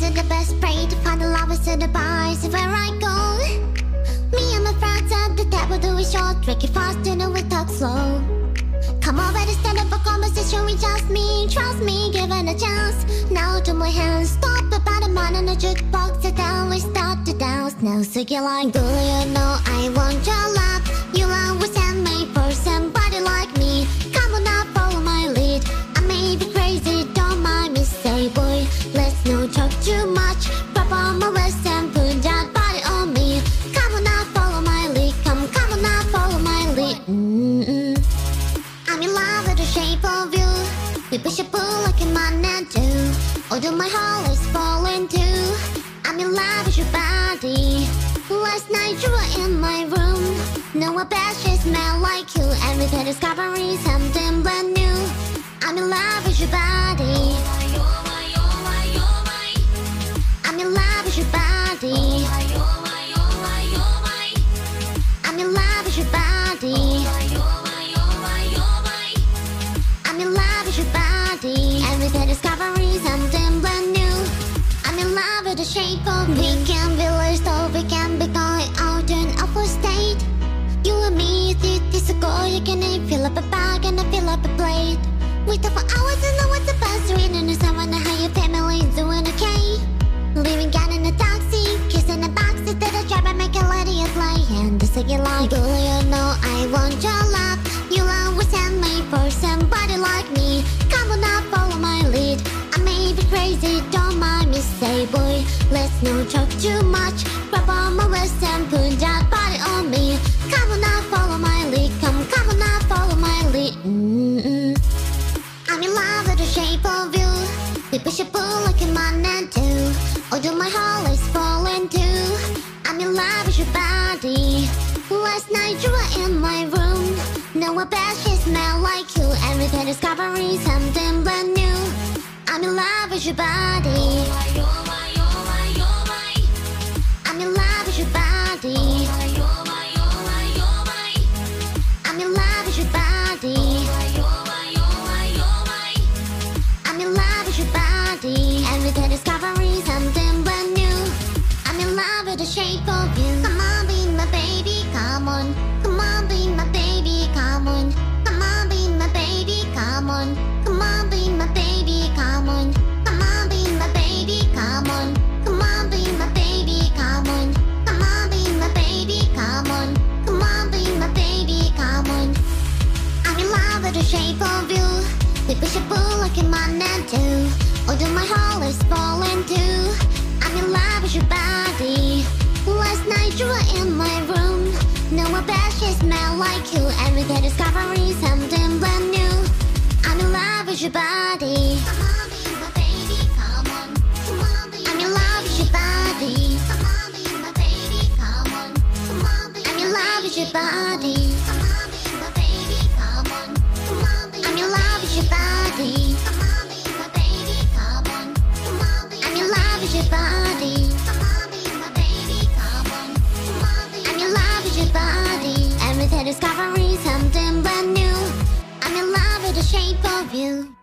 to find the lovers at the bars where I go. Me and my friends at the table do it short, drink it fast, and then we talk slow. Come over to stand up for conversation with just me. Trust me, given a chance. Now to my hands, stop about a man in the jukebox, and then we start to dance. Now so you're like, do you know I want We push and pull like a magnet do. Although my heart is falling too. I'm in love with your body. Last night you were in my room. No, bet she smell like you. Every day discovering something brand new. I'm in love with your body. I'm in love with your body. I'm in love with your body. Up a bag and I fill up a plate. Talk for hours and know what's the best reading is someone how your family is doing okay. Leaving down in a taxi, kissing the backseat that I drive and make a lady a play. And this again like, do you know I want your love? You always send me for somebody like me. Come on now, follow my lead. I may be crazy, don't mind me, say boy. Let's not talk too much. Grab on my wrist and put that your body. Last night you were in my room. No, I bet she smell like you. Every day discovering something brand new. I'm in love with your body. The shape of you. We push and pull like a magnet do. Although my heart is falling too. I'm in love with your body. Last night you were in my room. No, I bet she smell like you. Every day discovering something brand new. I'm in love with your body. I'm in love with your body. Every day discovering something brand new. I'm in love with the shape of you.